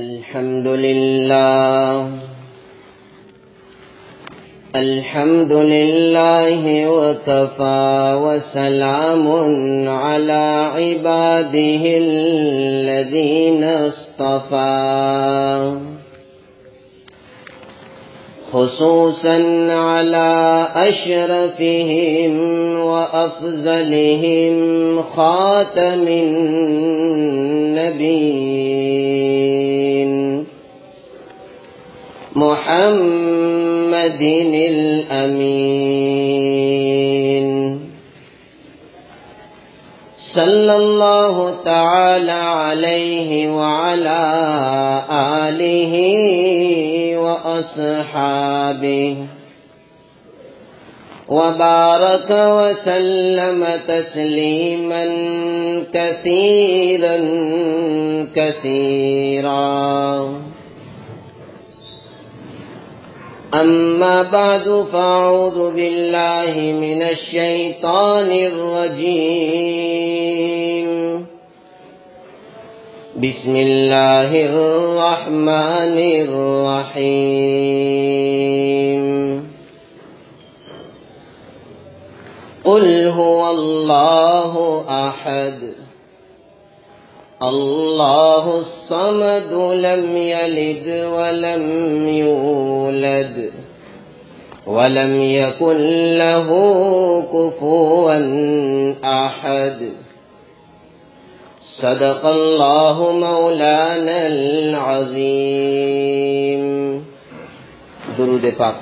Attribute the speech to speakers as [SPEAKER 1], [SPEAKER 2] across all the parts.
[SPEAKER 1] الحمد لله. الحمد لله وكفى وسلام على عباده الذين اصطفى. خصوصا على أشرفهم وأفضلهم خاتم النبيين. محمد الأمين. صلى الله تعالى عليه وعلى آله وأصحابه. وبارك وسلم تسليما كثيرا كثيرا. أما بعد فأعوذ بالله من الشيطان الرجيم. بسم الله الرحمن الرحيم. قل هو الله أحد. الله الصمد لم يلد ولم يولد ولم يكن له كفوا أحد. صدق الله مولانا العظيم. درود پاک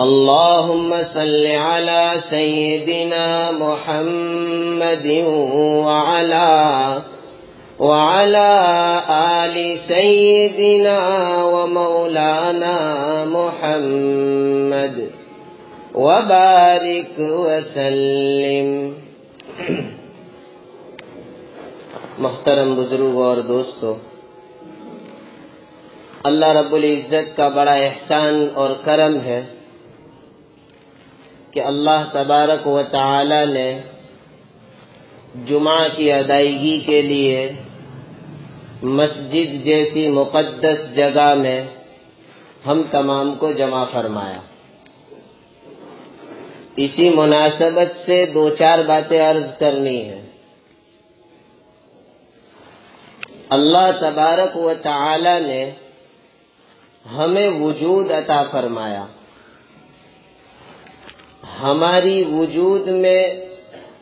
[SPEAKER 1] اللهم صل على سيدنا محمد وعلى وعلى آل سيدنا ومولانا محمد. وبارك وسلم. محترم بزرگ اور دوستو، اللہ رب العزت کا بڑا احسان اور کرم ہے کہ اللہ تبارک و تعالی نے جمعہ کی ادائیگی کے لیے مسجد جیسی مقدس جگہ میں ہم تمام کو جمع فرمایا۔ اسی مناسبت سے دو چار باتیں عرض کرنی ہے اللہ تبارک و تعالی نے ہمیں وجود عطا فرمایا۔ ہماری وجود میں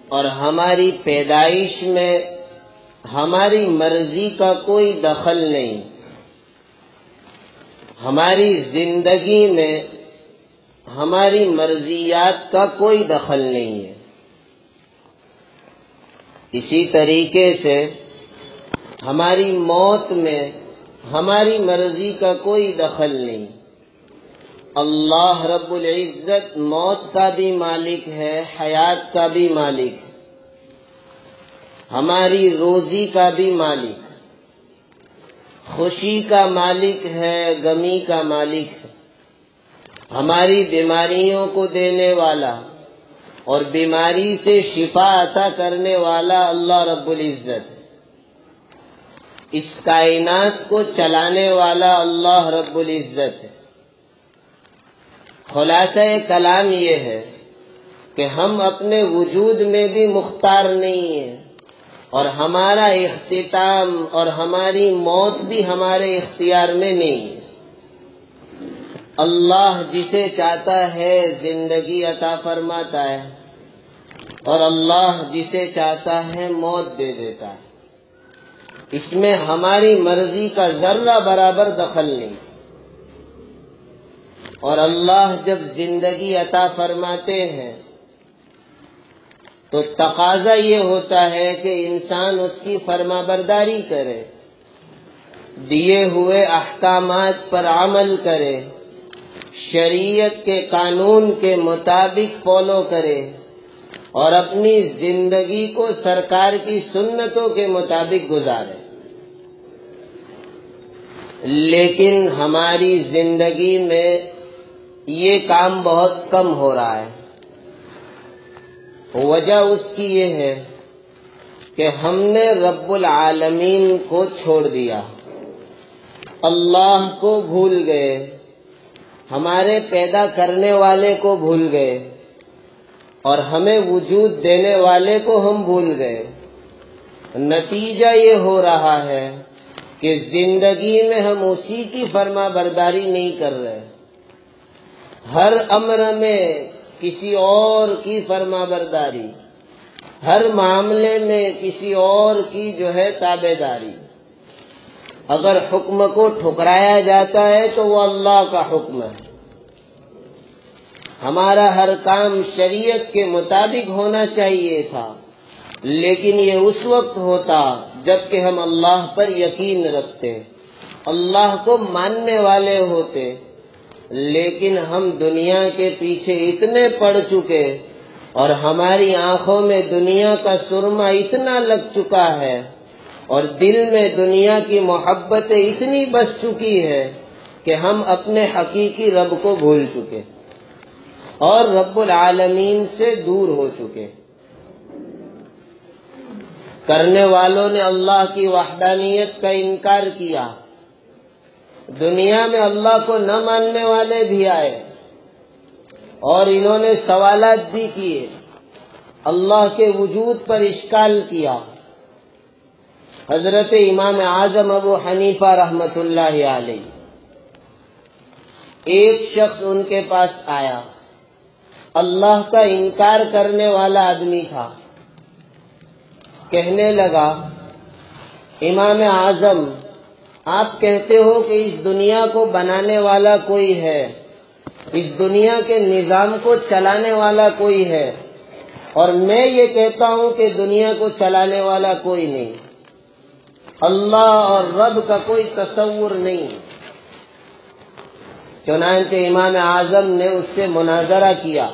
[SPEAKER 1] اور ہماری پیدائش میں ہماری مرضی کا کوئی دخل نہیں۔ ہماری زندگی میں ہماری مرضیات کا کوئی دخل نہیں ہے۔ اسی طریقے سے ہماری موت میں ہماری مرضی کا کوئی دخل نہیں۔ اللہ رب العزت موت کا بھی مالک ہے، حیات کا بھی مالک ہے ہماری روزی کا بھی مالک، خوشی کا مالک ہے، غمی کا مالک ہے ہماری بیماریوں کو دینے والا اور بیماری سے شفا عطا کرنے والا اللہ رب العزت، اس کائنات کو چلانے والا اللہ رب العزت۔ ہے خلاصہ کلام یہ ہے کہ ہم اپنے وجود میں بھی مختار نہیں ہیں اور ہمارا اختتام اور ہماری موت بھی ہمارے اختیار میں نہیں ہے۔ اللہ جسے چاہتا ہے زندگی عطا فرماتا ہے اور اللہ جسے چاہتا ہے موت دے دیتا ہے۔ اس میں ہماری مرضی کا ذرہ برابر دخل نہیں۔ اور اللہ جب زندگی عطا فرماتے ہیں، تو تقاضا یہ ہوتا ہے کہ انسان اس کی فرما برداری کرے، دیے ہوئے احکامات پر عمل کرے، شریعت کے قانون کے مطابق فالو کرے اور اپنی زندگی کو سرکار کی سنتوں کے مطابق گزارے۔ لیکن ہماری زندگی میں یہ کام بہت کم ہو رہا ہے۔ وجہ اس کی یہ ہے کہ ہم نے رب العالمین کو چھوڑ دیا۔ اللہ کو بھول گئے۔ ہمارے پیدا کرنے والے کو بھول گئے۔ اور ہمیں وجود دینے والے کو ہم بھول گئے۔ نتیجہ یہ ہو رہا ہے کہ زندگی میں ہم اسی کی فرما برداری نہیں کر رہے۔ ہر امر میں کسی اور کی فرما برداری ہر معاملے میں کسی اور کی جو ہے تابے داری اگر حکم کو ٹھکرایا جاتا ہے تو وہ اللہ کا حکم ہے۔ ہمارا ہر کام شریعت کے مطابق ہونا چاہیے تھا، لیکن یہ اس وقت ہوتا جبکہ ہم اللہ پر یقین رکھتے، اللہ کو ماننے والے ہوتے۔ لیکن ہم دنیا کے پیچھے اتنے پڑ چکے اور ہماری آنکھوں میں دنیا کا سرما اتنا لگ چکا ہے اور دل میں دنیا کی محبت اتنی بس چکی ہے کہ ہم اپنے حقیقی رب کو بھول چکے اور رب العالمین سے دور ہو چکے۔ کرنے والوں نے اللہ کی وحدانیت کا انکار کیا۔ دنیا میں اللہ کو نہ ماننے والے بھی آئے اور انہوں نے سوالات بھی کیے۔ اللہ کے وجود پر اشکال کیا۔ حضرت امام اعظم ابو حنیفہ رحمت اللہ علیہ۔ ایک شخص ان کے پاس آیا۔ اللہ کا انکار کرنے والا آدمی تھا۔ کہنے لگا، امام اعظم آپ کہتے ہو کہ اس دنیا کو بنانے والا کوئی ہے، اس دنیا کے نظام کو چلانے والا کوئی ہے۔ اور میں یہ کہتا ہوں کہ دنیا کو چلانے والا کوئی نہیں۔ اللہ اور رب کا کوئی تصور نہیں۔ چنانچہ امام اعظم نے اس سے مناظرہ کیا۔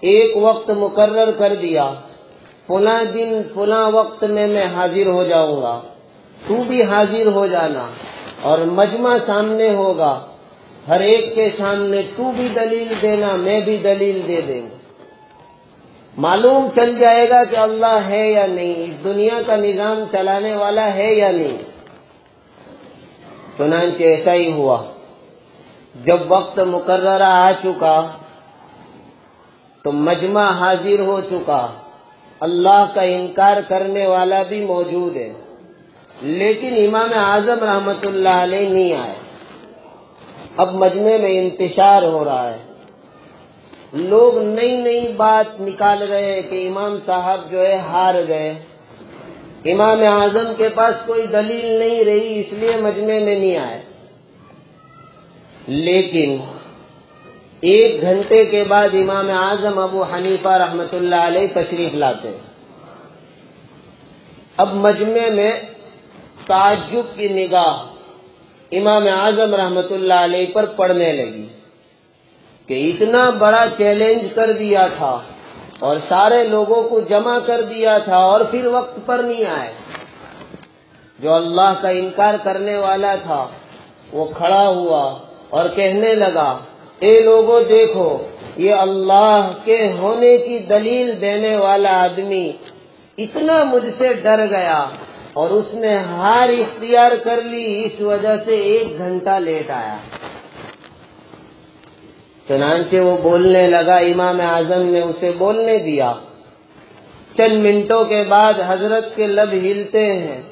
[SPEAKER 1] ایک وقت مقرر کر دیا۔ فلاں دن، فلاں وقت میں میں حاضر ہو جاؤں گا۔ تو بھی حاضر ہو جانا اور مجمع سامنے ہوگا۔ ہر ایک کے سامنے تو بھی دلیل دینا، میں بھی دلیل دے دیں گا۔ معلوم چل جائے گا کہ اللہ ہے یا نہیں، اس دنیا کا نظام چلانے والا ہے یا نہیں۔ چنانچہ ایسا ہی ہوا۔ جب وقت مقررہ آ چکا، تو مجمع حاضر ہو چکا۔ اللہ کا انکار کرنے والا بھی موجود ہے۔ لیکن امام اعظم رحمت اللہ علیہ نہیں آئے۔ اب مجمع میں انتشار ہو رہا ہے۔ لوگ نئی نئی بات نکال رہے ہیں کہ امام صاحب جو ہے ہار گئے۔ امام اعظم کے پاس کوئی دلیل نہیں رہی، اس لیے مجمع میں نہیں آئے۔ لیکن ایک گھنٹے کے بعد امام اعظم ابو حنیفہ رحمت اللہ علیہ تشریف لاتے۔ اب مجمع میں تعجب کی نگاہ امام اعظم رحمت اللہ علیہ پر پڑنے لگی کہ اتنا بڑا چیلنج کر دیا تھا اور سارے لوگوں کو جمع کر دیا تھا اور پھر وقت پر نہیں آئے۔ جو اللہ کا انکار کرنے والا تھا، وہ کھڑا ہوا اور کہنے لگا، اے لوگوں دیکھو، یہ اللہ کے ہونے کی دلیل دینے والا آدمی اتنا مجھ سے ڈر گیا اور اس نے ہار اختیار کر لی، اس وجہ سے ایک گھنٹہ لیٹ آیا۔ چنانچہ وہ بولنے لگا، امام اعظم نے اسے بولنے دیا۔ چند منٹوں کے بعد حضرت کے لب ہلتے ہیں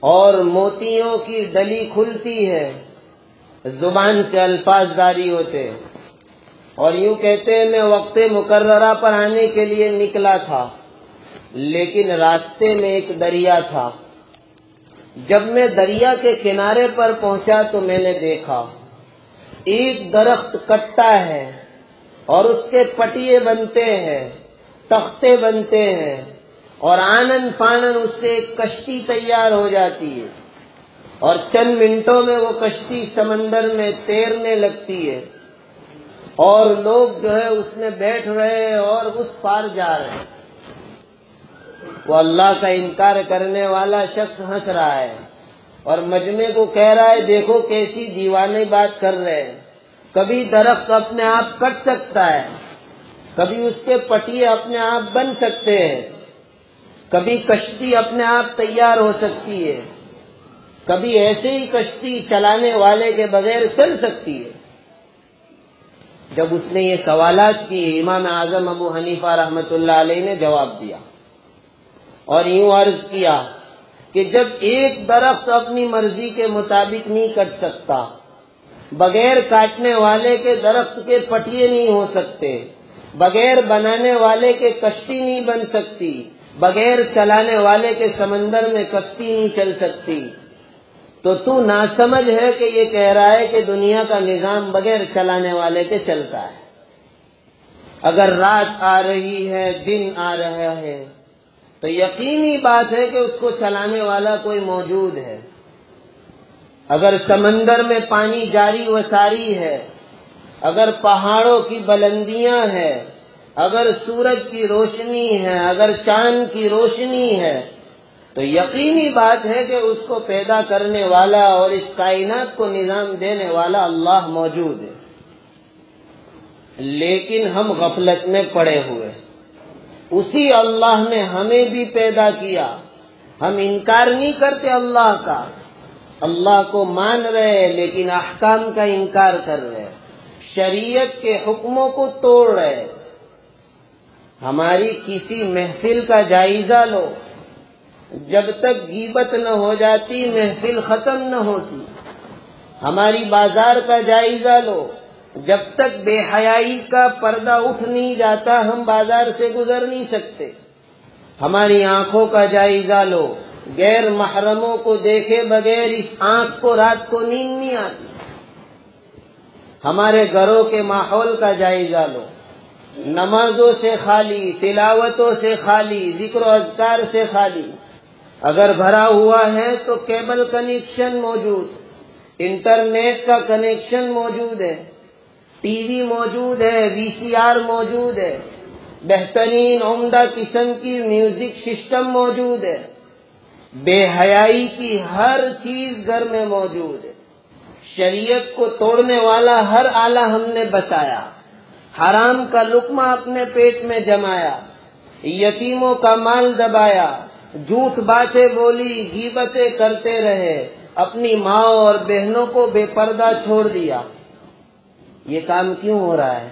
[SPEAKER 1] اور موتیوں کی ڈلی کھلتی ہے۔ زبان سے الفاظ جاری ہوتے اور یوں کہتے ہیں، میں وقت مقررہ پر آنے کے لیے نکلا تھا۔ لیکن راستے میں ایک دریا تھا۔ جب میں دریا کے کنارے پر پہنچا تو میں نے دیکھا، ایک درخت کٹا ہے اور اس کے پٹیے بنتے ہیں، تختے بنتے ہیں اور آنند فانن اس سے ایک کشتی تیار ہو جاتی ہے اور چند منٹوں میں وہ کشتی سمندر میں تیرنے لگتی ہے اور لوگ جو ہے اس میں بیٹھ رہے اور اس پار جا رہے ہیں۔ وہ اللہ کا انکار کرنے والا شخص ہنس رہا ہے اور مجمے کو کہہ رہا ہے، دیکھو کیسی دیوانے بات کر رہے ہیں۔ کبھی درخت اپنے آپ کٹ سکتا ہے، کبھی اس کے پٹیے اپنے آپ بن سکتے ہیں، کبھی کشتی اپنے آپ تیار ہو سکتی ہے، کبھی ایسے ہی کشتی چلانے والے کے بغیر چل سکتی ہے۔ جب اس نے یہ سوالات کی امام اعظم ابو حنیفہ رحمت اللہ علیہ نے جواب دیا۔ اور یوں عرض کیا کہ جب ایک درخت اپنی مرضی کے مطابق نہیں کٹ سکتا، بغیر کاٹنے والے کے درخت کے پٹیے نہیں ہو سکتے، بغیر بنانے والے کے کشتی نہیں بن سکتی، بغیر چلانے والے کے سمندر میں کشتی نہیں چل سکتی۔ تو تو نہ سمجھ ہے کہ یہ کہہ رہا ہے کہ دنیا کا نظام بغیر چلانے والے کے چلتا ہے۔ اگر رات آ رہی ہے، دن آ رہا ہے تو یقینی بات ہے کہ اس کو چلانے والا کوئی موجود ہے۔ اگر سمندر میں پانی جاری و ساری ہے، اگر پہاڑوں کی بلندیاں ہیں، اگر سورج کی روشنی ہے، اگر چاند کی روشنی ہے، تو یقینی بات ہے کہ اس کو پیدا کرنے والا اور اس کائنات کو نظام دینے والا اللہ موجود ہے۔ لیکن ہم غفلت میں پڑے ہوئے ہیں۔ اسی اللہ نے ہمیں بھی پیدا کیا۔ ہم انکار نہیں کرتے اللہ کا۔ اللہ کو مان رہے لیکن احکام کا انکار کر رہے شریعت کے حکموں کو توڑ رہے ہماری کسی محفل کا جائزہ لو۔ جب تک گیبت نہ ہو جاتی، محفل ختم نہ ہوتی۔ ہماری بازار کا جائزہ لو۔ جب تک بے حیائی کا پردہ اٹھ نہیں جاتا، ہم بازار سے گزر نہیں سکتے۔ ہماری آنکھوں کا جائزہ لو۔ غیر محرموں کو دیکھے بغیر اس آنکھ کو رات کو نیند نہیں آتی۔ ہمارے گھروں کے ماحول کا جائزہ لو۔ نمازوں سے خالی، تلاوتوں سے خالی، ذکر و اذکار سے خالی۔ اگر بھرا ہوا ہے تو کیبل کنیکشن موجود۔ انٹرنیٹ کا کنیکشن موجود ہے۔ ٹی وی موجود ہے، وی سی آر موجود ہے۔ بہترین عمدہ قسم کی میوزک سسٹم موجود ہے۔ بے حیائی کی ہر چیز گھر میں موجود ہے۔ شریعت کو توڑنے والا ہر آلہ ہم نے بسایا حرام کا لقمہ اپنے پیٹ میں جمایا۔ یتیموں کا مال دبایا۔ جھوٹ باتیں بولی گیبتیں کرتے رہے۔ اپنی ماں اور بہنوں کو بے پردہ چھوڑ دیا۔ یہ کام کیوں ہو رہا ہے؟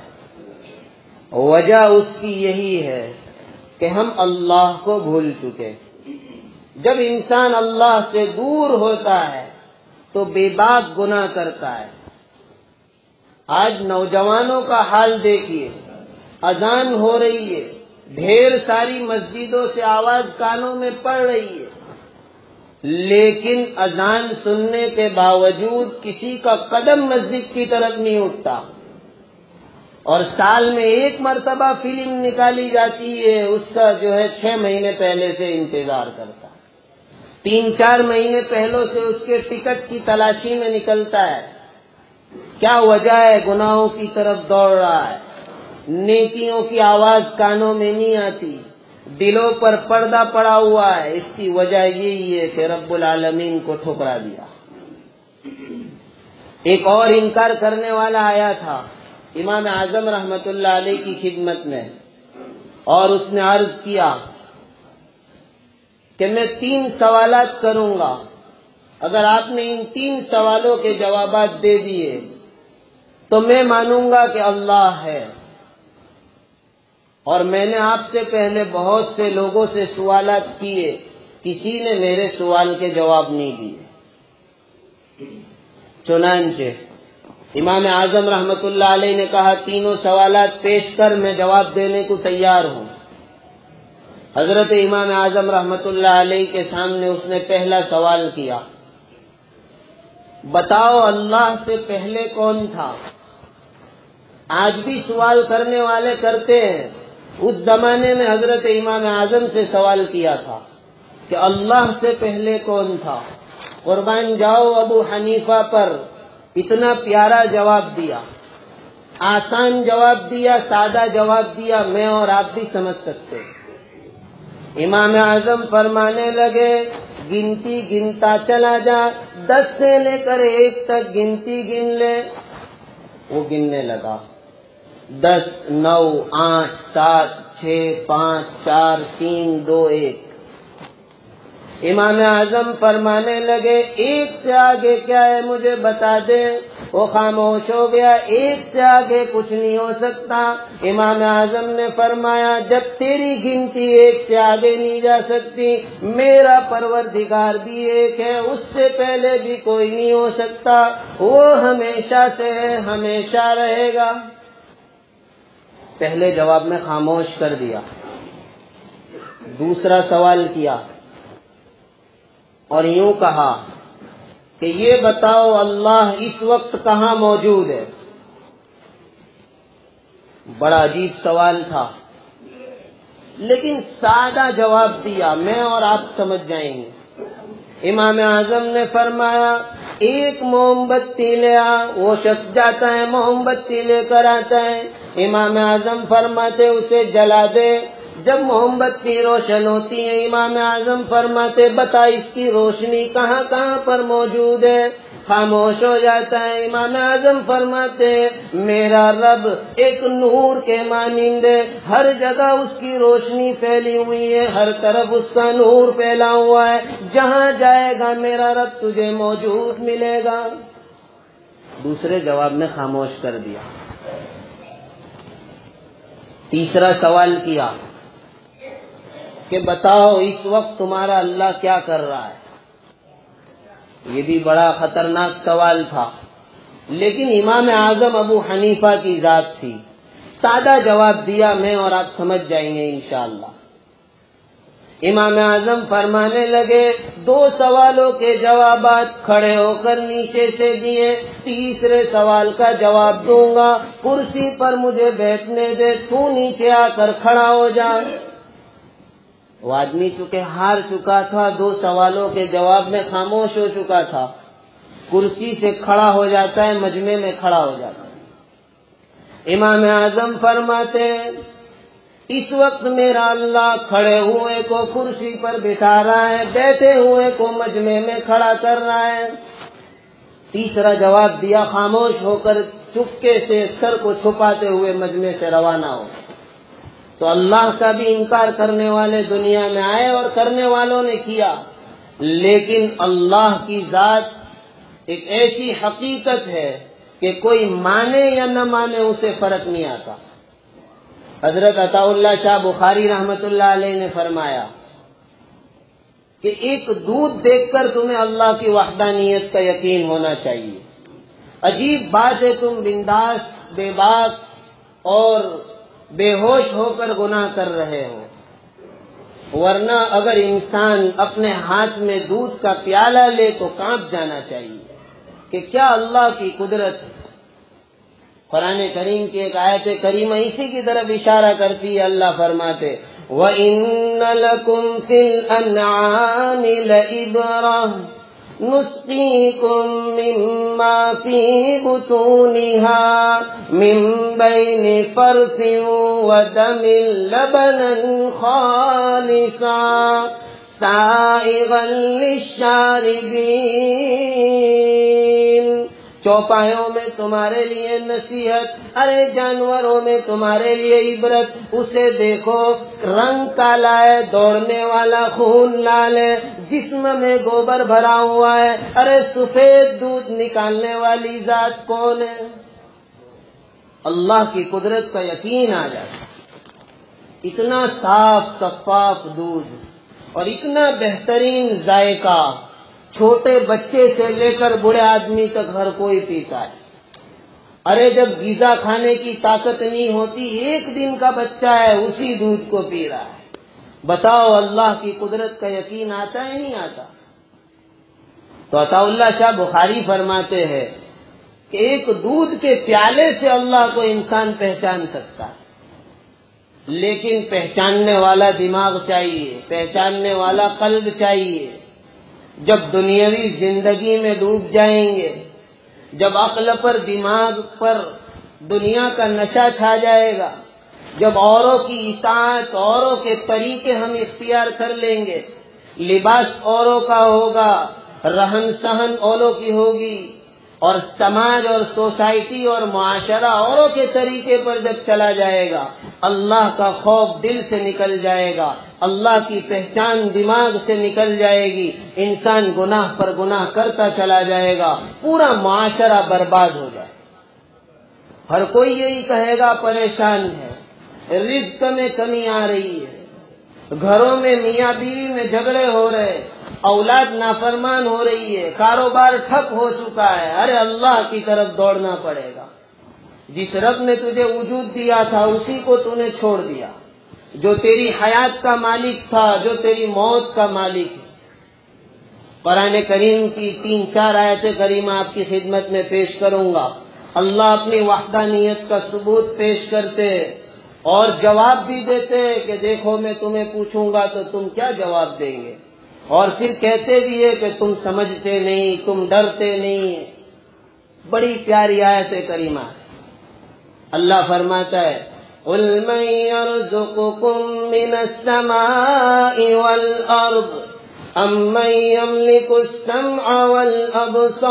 [SPEAKER 1] وجہ اس کی یہی ہے کہ ہم اللہ کو بھول چکے۔ جب انسان اللہ سے دور ہوتا ہے تو بے باک گنا کرتا ہے۔ آج نوجوانوں کا حال دیکھیے۔ اذان ہو رہی ہے۔ ڈھیر ساری مسجدوں سے آواز کانوں میں پڑ رہی ہے۔ لیکن اذان سننے کے باوجود کسی کا قدم مسجد کی طرف نہیں اٹھتا۔ اور سال میں ایک مرتبہ فلم نکالی جاتی ہے، اس کا جو ہے چھ مہینے پہلے سے انتظار کرتا۔ تین چار مہینے پہلوں سے اس کے ٹکٹ کی تلاشی میں نکلتا ہے۔ کیا وجہ ہے؟ گناہوں کی طرف دوڑ رہا ہے۔ نیکیوں کی آواز کانوں میں نہیں آتی۔ دلوں پر پردہ پڑا ہوا ہے۔ اس کی وجہ یہی ہے کہ رب العالمین کو ٹھکرا دیا۔ ایک اور انکار کرنے والا آیا تھا۔ امام اعظم رحمت اللہ علیہ کی خدمت میں۔ اور اس نے عرض کیا کہ میں تین سوالات کروں گا۔ اگر آپ نے ان تین سوالوں کے جوابات دے دیے، تو میں مانوں گا کہ اللہ ہے۔ اور میں نے آپ سے پہلے بہت سے لوگوں سے سوالات کیے، کسی نے میرے سوال کے جواب نہیں دیے۔ چنانچہ، امام اعظم رحمت اللہ علیہ نے کہا، تینوں سوالات پیش کر، میں جواب دینے کو تیار ہوں۔ حضرت امام اعظم رحمت اللہ علیہ کے سامنے اس نے پہلا سوال کیا۔ بتاؤ اللہ سے پہلے کون تھا؟ آج بھی سوال کرنے والے کرتے ہیں۔ اس زمانے میں حضرت امام اعظم سے سوال کیا تھا کہ اللہ سے پہلے کون تھا؟ قربان جاؤ ابو حنیفہ پر، اتنا پیارا جواب دیا۔ آسان جواب دیا، سادہ جواب دیا، میں اور آپ بھی سمجھ سکتے۔ امام اعظم فرمانے لگے، گنتی گنتا چلا جا، دس سے لے کر ایک تک گنتی گن لے۔ وہ گننے لگا۔ دس، نو، آٹھ، سات، چھ، پانچ، چار، تین، دو، ایک۔ امام اعظم فرمانے لگے، ایک سے آگے کیا ہے مجھے بتا دے وہ خاموش ہو گیا، ایک سے آگے کچھ نہیں ہو سکتا۔ امام اعظم نے فرمایا، جب تیری گنتی ایک سے آگے نہیں جا سکتی، میرا پروردگار بھی ایک ہے، اس سے پہلے بھی کوئی نہیں ہو سکتا۔ وہ ہمیشہ سے ہے، ہمیشہ رہے گا۔ پہلے جواب میں خاموش کر دیا۔ دوسرا سوال کیا۔ اور یوں کہا کہ یہ بتاؤ اللہ اس وقت کہاں موجود ہے۔ بڑا عجیب سوال تھا۔ لیکن سادہ جواب دیا۔ میں اور آپ سمجھ جائیں گے۔ امام اعظم نے فرمایا، ایک موم بتی لے آ، وہ شخص جاتا ہے، موم بتی لے کر آتا ہے۔ امام اعظم فرماتے اسے جلا دے۔ جب موم بتی روشن ہوتی ہے، امام اعظم فرماتے بتا اس کی روشنی کہاں کہاں پر موجود ہے؟ خاموش ہو جاتا ہے۔ امام اعظم فرماتے میرا رب ایک نور کے مانند ہے۔ ہر جگہ اس کی روشنی پھیلی ہوئی ہے۔ ہر طرف اس کا نور پھیلا ہوا ہے۔ جہاں جائے گا، میرا رب تجھے موجود ملے گا۔ دوسرے جواب میں خاموش کر دیا۔ تیسرا سوال کیا کہ بتاؤ اس وقت تمہارا اللہ کیا کر رہا ہے؟ یہ بھی بڑا خطرناک سوال تھا۔ لیکن امام اعظم ابو حنیفہ کی ذات تھی۔ سادہ جواب دیا میں اور آپ سمجھ جائیں گے انشاءاللہ۔ امام اعظم فرمانے لگے، دو سوالوں کے جوابات کھڑے ہو کر نیچے سے دیے۔ تیسرے سوال کا جواب دوں گا، کرسی پر مجھے بیٹھنے دے، تو نیچے آ کر کھڑا ہو جا۔ وہ آدمی چونکہ ہار چکا تھا، دو سوالوں کے جواب میں خاموش ہو چکا تھا۔ کرسی سے کھڑا ہو جاتا ہے مجمے میں کھڑا ہو جاتا ہے۔ امام اعظم فرماتے اس وقت میرا اللہ کھڑے ہوئے کو کرسی پر بٹھا رہا ہے، بیٹھے ہوئے کو مجمے میں کھڑا کر رہا ہے۔ تیسرا جواب دیا، خاموش ہو کر چپکے سے سر کو چھپاتے ہوئے مجمے سے روانہ ہو۔ تو اللہ کا بھی انکار کرنے والے دنیا میں آئے اور کرنے والوں نے کیا۔ لیکن اللہ کی ذات ایک ایسی حقیقت ہے کہ کوئی مانے یا نہ مانے، اسے فرق نہیں آتا۔ حضرت عطا اللہ شاہ بخاری رحمت اللہ علیہ نے فرمایا کہ ایک دودھ دیکھ کر تمہیں اللہ کی وحدانیت کا یقین ہونا چاہیے۔ عجیب بات ہے، تم بنداس، بے بات اور بے ہوش ہو کر گناہ کر رہے ہو۔ ورنہ اگر انسان اپنے ہاتھ میں دودھ کا پیالہ لے تو کانپ جانا چاہیے کہ کیا اللہ کی قدرت قرآن کریم کی ایک آیت کریم اسی کی طرف اشارہ کرتی ہے، اللہ فرماتے، وَإِنَّ لَكُمْ فِي الْأَنْعَامِ لَإِبْرَةً نسقيكم مما في بطونها من بين فرث ودم لبنا خالصا سائغا للشاربين چوپاوں میں تمہارے لیے نصیحت، ارے جانوروں میں تمہارے لیے عبرت۔ اسے دیکھو، رنگ کالا ہے، دوڑنے والا خون لال ہے، جسم میں گوبر بھرا ہوا ہے۔ ارے سفید دودھ نکالنے والی ذات کون ہے؟ اللہ کی قدرت کا یقین آ جاتا اتنا صاف، شفاف دودھ اور اتنا بہترین ذائقہ۔ چھوٹے بچے سے لے کر بڑے آدمی تک ہر کوئی پیتا ہے۔ ارے، جب غذا کھانے کی طاقت نہیں ہوتی، ایک دن کا بچہ ہے، اسی دودھ کو پی رہا ہے۔ بتاؤ، اللہ کی قدرت کا یقین آتا ہے نہیں آتا؟ تو عطا اللہ شاہ بخاری فرماتے ہیں کہ ایک دودھ کے پیالے سے اللہ کو انسان پہچان سکتا ہے۔ لیکن پہچاننے والا دماغ چاہیے، پہچاننے والا قلب چاہیے۔ جب دنیاوی زندگی میں ڈوب جائیں گے، جب عقل پر، دماغ پر دنیا کا نشہ چھا جائے گا، جب اوروں کی اطاعت، اوروں کے طریقے ہم اختیار کر لیں گے، لباس اوروں کا ہوگا، رہن سہن اوروں کی ہوگی اور سماج اور سوسائٹی اور معاشرہ اوروں کے طریقے پر جب چلا جائے گا، اللہ کا خوف دل سے نکل جائے گا، اللہ کی پہچان دماغ سے نکل جائے گی، انسان گناہ پر گناہ کرتا چلا جائے گا، پورا معاشرہ برباد ہو جائے ہر کوئی یہی کہے گا، پریشان ہے، رزق میں کمی آ رہی ہے، گھروں میں میاں بیوی میں جھگڑے ہو رہے اولاد نافرمان ہو رہی ہے، کاروبار ٹھپ ہو چکا ہے۔ ارے اللہ کی طرف دوڑنا پڑے گا۔ جس رب نے تجھے وجود دیا تھا، اسی کو تو نے چھوڑ دیا۔ جو تیری حیات کا مالک تھا، جو تیری موت کا مالک ہے۔ قرآن کریم کی تین چار آیت کریم آپ کی خدمت میں پیش کروں گا۔ اللہ اپنی وحدانیت کا ثبوت پیش کرتے اور جواب بھی دیتے کہ دیکھو میں تمہیں پوچھوں گا تو تم کیا جواب دیں گے؟ اور پھر کہتے بھی ہے کہ تم سمجھتے نہیں، تم ڈرتے نہیں۔ بڑی پیاری آیت کریمہ اللہ فرماتا ہے، قل من يرزقكم من السماء والأرض أم من يملك السمع والأبصار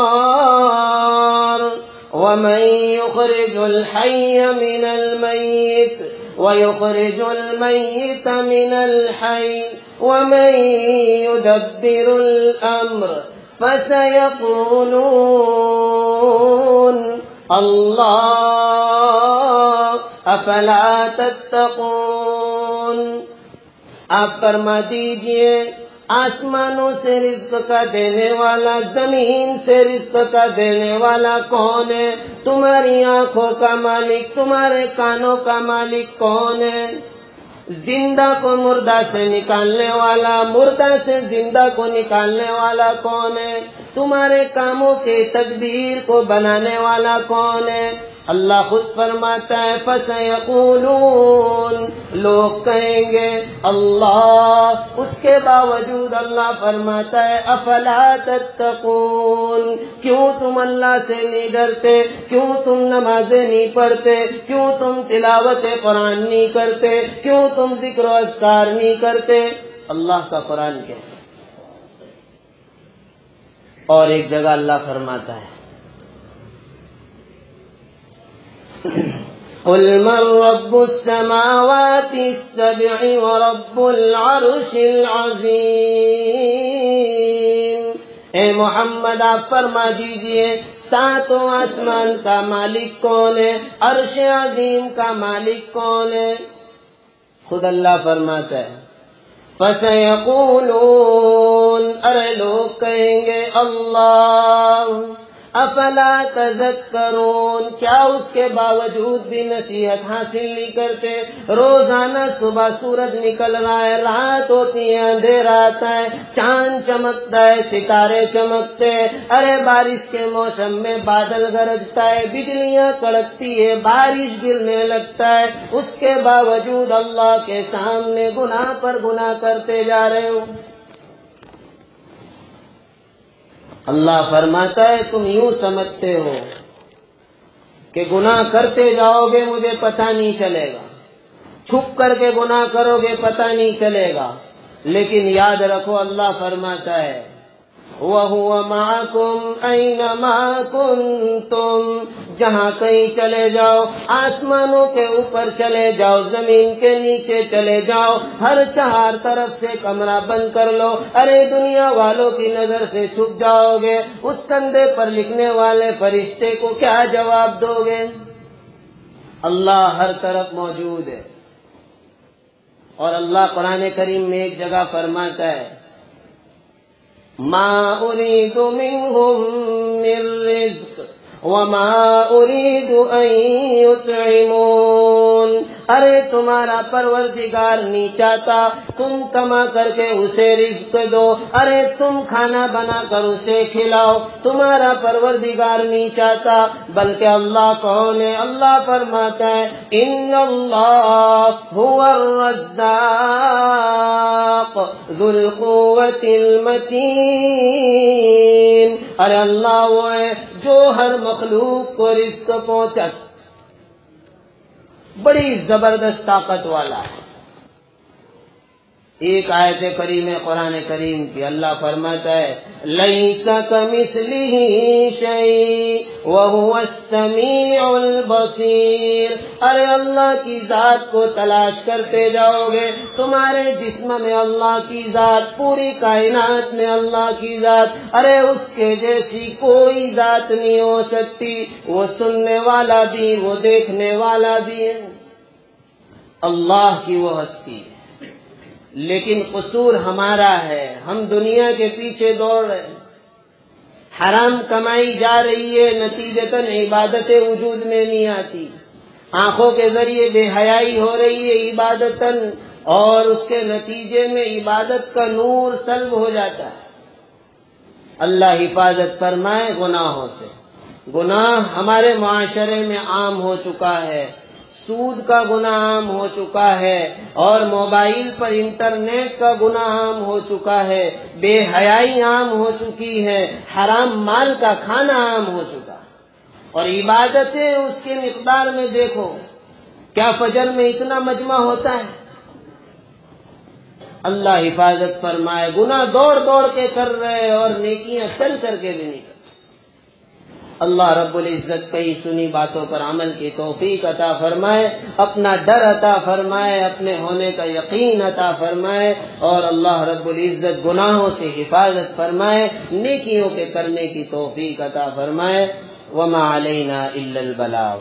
[SPEAKER 1] ومن يخرج الحي من الميت ويخرج الميت من الحي ومن يدبر الأمر فسيقولون الله أفلا تتقون. آپ فرما دیجئے آسمانوں سے رزق کا دینے والا، زمین سے رزق کا دینے والا کون ہے؟ تمہاری آنکھوں کا مالک، تمہارے کانوں کا مالک کون ہے؟ زندہ کو مردہ سے نکالنے والا، مردہ سے زندہ کو نکالنے والا کون ہے؟ تمہارے کاموں کے تدبیر کو بنانے والا کون ہے؟ اللہ خود فرماتا ہے فسیقولون لوگ کہیں گے، اللہ۔ اس کے باوجود اللہ فرماتا ہے، افلا تتقون۔ کیوں تم اللہ سے نہیں ڈرتے؟ کیوں تم نمازیں نہیں پڑھتے؟ کیوں تم تلاوت قرآن نہیں کرتے؟ کیوں تم ذکر و اذکار نہیں کرتے؟ اللہ کا قرآن کہتے اور ایک جگہ اللہ فرماتا ہے قل من رب السماوات السبع ورب العرش العظيم؟ اے محمد، آپ فرما دیجیے، ساتوں آسمان کا مالک کون ہے؟ عرش عظیم کا مالک کون ہے؟ خود اللہ فرماتا ہے فسيقولون ارے لوگ کہیں گے اللہ۔ افلا تذکرون؟ کیا اس کے باوجود بھی نصیحت حاصل نہیں کرتے؟ روزانہ صبح سورج نکل رہا ہے، رات ہوتی ہے، اندھیرا آتا ہے، چاند چمکتا ہے، ستارے چمکتے ارے، بارش کے موسم میں بادل گرجتا ہے، بجلیاں کڑکتی ہے، بارش گرنے لگتا ہے۔ اس کے باوجود اللہ کے سامنے گناہ پر گناہ کرتے جا رہے ہوں۔ اللہ فرماتا ہے، تم یوں سمجھتے ہو کہ گناہ کرتے جاؤ گے، مجھے پتہ نہیں چلے گا۔ چھپ کر کے گناہ کرو گے، پتہ نہیں چلے گا۔ لیکن یاد رکھو، اللہ فرماتا ہے وَهُوَ مَعَكُمْ أَيْنَمَا كُنْتُمْ؟ جہاں کہیں چلے جاؤ، آسمانوں کے اوپر چلے جاؤ، زمین کے نیچے چلے جاؤ، ہر چہار طرف سے کمرہ بند کر لو۔ ارے دنیا والوں کی نظر سے چھپ جاؤ گے۔ اس کندھے پر لکھنے والے فرشتے کو کیا جواب دو گے؟ اللہ ہر طرف موجود ہے۔ اور اللہ قرآن کریم میں ایک جگہ فرماتا ہے ما أريد منهم من رزق وما أريد أن يطعمون ارے تمہارا پروردگار نہیں چاہتا تم کما کر کے اسے رزق دو۔ ارے تم کھانا بنا کر اسے کھلاؤ۔ تمہارا پروردگار نہیں چاہتا بلکہ اللہ کون ہے؟ اللہ فرماتا ہے، ان اللہ هو الرزاق ذو القوت المتین۔ ارے اللہ وہ ہے جو ہر مخلوق کو رزق پہنچا بڑی زبردست طاقت والا ہے۔ ایک آیت کریم قرآن کریم کی اللہ فرماتا ہے لئی کا کمسلی شعی وہ السمیع البصیر۔ ارے اللہ کی ذات کو تلاش کرتے جاؤ گے تمہارے جسم میں اللہ کی ذات، پوری کائنات میں اللہ کی ذات۔ ارے اس کے جیسی کوئی ذات نہیں ہو سکتی، وہ سننے والا بھی، وہ دیکھنے والا بھی ہے۔ اللہ کی وہ ہستی۔ ہے لیکن قصور ہمارا ہے۔ ہم دنیا کے پیچھے دوڑ رہے حرام کمائی جا رہی ہے، نتیجتاً عبادت وجود میں نہیں آتی۔ آنکھوں کے ذریعے بے حیائی ہو رہی ہے عبادتاً، اور اس کے نتیجے میں عبادت کا نور سلب ہو جاتا ہے۔ اللہ حفاظت فرمائے گناہوں سے۔ گناہ ہمارے معاشرے میں عام ہو چکا ہے۔ سود کا گناہ عام ہو چکا ہے اور موبائل پر انٹرنیٹ کا گناہ عام ہو چکا ہے، بے حیائی عام ہو چکی ہے، حرام مال کا کھانا عام ہو چکا اور عبادتیں اس کے مقدار میں دیکھو، کیا فجر میں اتنا مجمع ہوتا ہے؟ اللہ حفاظت فرمائے، گناہ دوڑ دوڑ کے کر رہے اور نیکیاں چل کر کے بھی نہیں اللہ رب العزت کئی سنی باتوں پر عمل کی توفیق عطا فرمائے، اپنا ڈر عطا فرمائے، اپنے ہونے کا یقین عطا فرمائے، اور اللہ رب العزت گناہوں سے حفاظت فرمائے، نیکیوں کے کرنے کی توفیق عطا فرمائے۔ وما علینا الا البلاغ۔